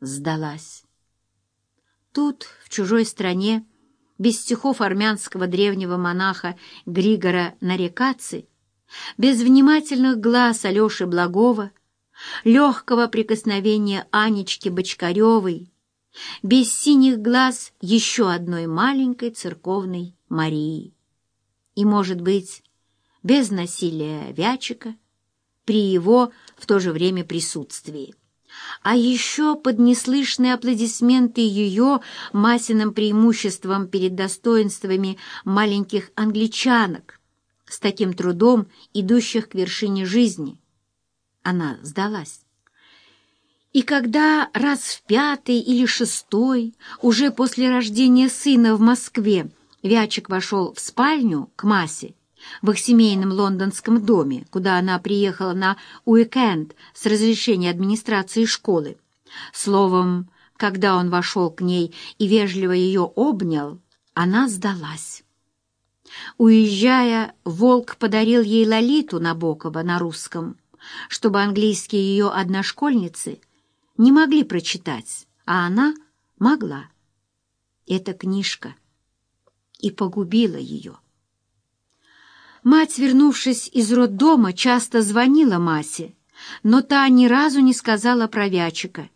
сдалась. Тут, в чужой стране, без стихов армянского древнего монаха Григора Нарекаци, без внимательных глаз Алеши Благова, легкого прикосновения Анечки Бочкаревой, без синих глаз еще одной маленькой церковной Марии. И, может быть, без насилия Вячика при его в то же время присутствии а еще под неслышные аплодисменты ее Масиным преимуществом перед достоинствами маленьких англичанок, с таким трудом идущих к вершине жизни. Она сдалась. И когда раз в пятый или шестой, уже после рождения сына в Москве, Вячик вошел в спальню к Масе, в их семейном лондонском доме, куда она приехала на уикенд с разрешения администрации школы. Словом, когда он вошел к ней и вежливо ее обнял, она сдалась. Уезжая, Волк подарил ей Лолиту Набокова на русском, чтобы английские ее одношкольницы не могли прочитать, а она могла. Эта книжка и погубила ее. Мать, вернувшись из роддома, часто звонила Масе, но та ни разу не сказала про Вячика.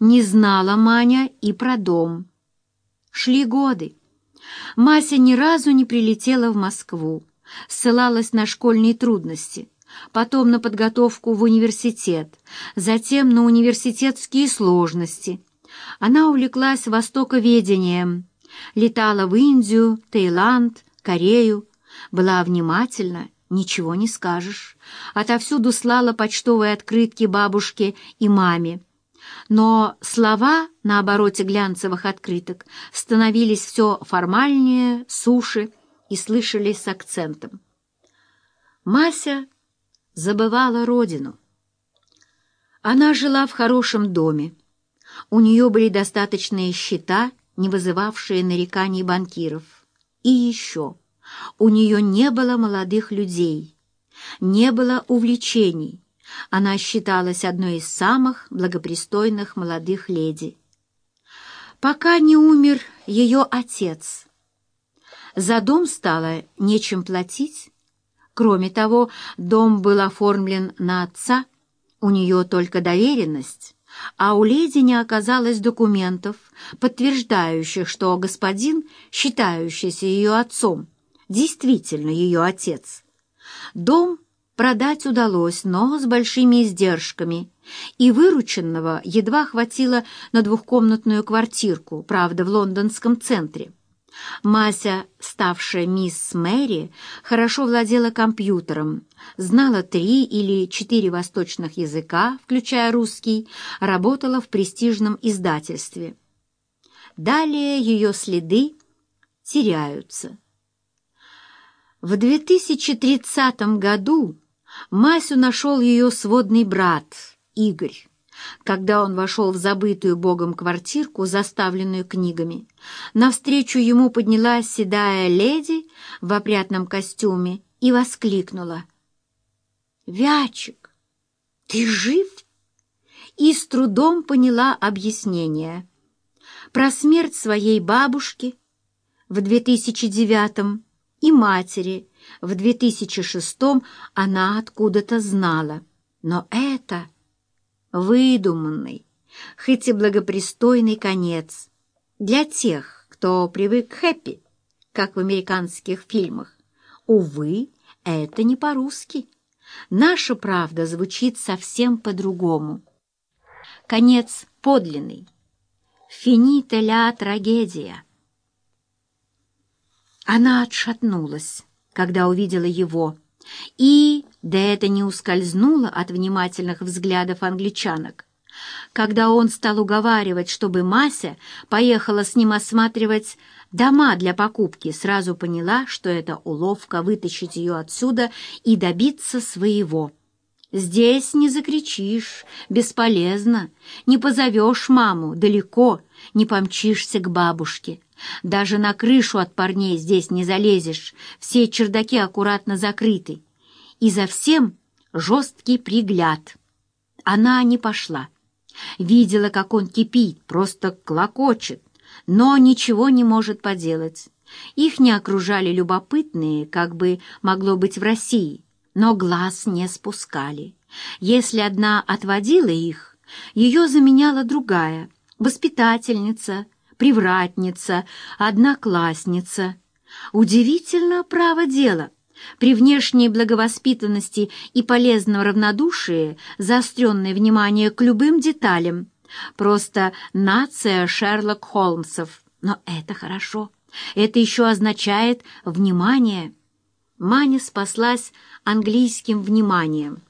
Не знала Маня и про дом. Шли годы. Мася ни разу не прилетела в Москву, ссылалась на школьные трудности, потом на подготовку в университет, затем на университетские сложности. Она увлеклась востоковедением, летала в Индию, Таиланд, Корею, была внимательна, ничего не скажешь. Отовсюду слала почтовые открытки бабушке и маме. Но слова на обороте глянцевых открыток становились все формальнее, суше и слышались с акцентом. Мася забывала родину. Она жила в хорошем доме. У нее были достаточные счета, не вызывавшие нареканий банкиров. И еще у нее не было молодых людей, не было увлечений. Она считалась одной из самых благопристойных молодых леди. Пока не умер ее отец. За дом стало нечем платить. Кроме того, дом был оформлен на отца, у нее только доверенность, а у леди не оказалось документов, подтверждающих, что господин, считающийся ее отцом, действительно ее отец. Дом продать удалось, но с большими издержками, и вырученного едва хватило на двухкомнатную квартирку, правда, в лондонском центре. Мася, ставшая мисс Мэри, хорошо владела компьютером, знала три или четыре восточных языка, включая русский, работала в престижном издательстве. Далее ее следы теряются. В 2030 году Масю нашел ее сводный брат Игорь. Когда он вошел в забытую богом квартирку, заставленную книгами, навстречу ему поднялась седая леди в опрятном костюме и воскликнула. «Вячик, ты жив?» И с трудом поняла объяснение. Про смерть своей бабушки в 2009 и матери в 2006-м она откуда-то знала. Но это выдуманный, хоть и благопристойный конец для тех, кто привык к хэппи, как в американских фильмах. Увы, это не по-русски. Наша правда звучит совсем по-другому. Конец подлинный. Финита ля трагедия. Она отшатнулась, когда увидела его, и, да это не ускользнуло от внимательных взглядов англичанок, когда он стал уговаривать, чтобы Мася поехала с ним осматривать дома для покупки, сразу поняла, что это уловка вытащить ее отсюда и добиться своего. Здесь не закричишь, бесполезно, не позовешь маму далеко, не помчишься к бабушке. Даже на крышу от парней здесь не залезешь, все чердаки аккуратно закрыты. И за всем жесткий пригляд. Она не пошла. Видела, как он кипит, просто клокочет, но ничего не может поделать. Их не окружали любопытные, как бы могло быть в России, но глаз не спускали. Если одна отводила их, ее заменяла другая, воспитательница, привратница, одноклассница. Удивительно право дело. При внешней благовоспитанности и полезном равнодушии заостренное внимание к любым деталям. Просто нация Шерлок Холмсов. Но это хорошо. Это еще означает «внимание». Маня спаслась английским вниманием.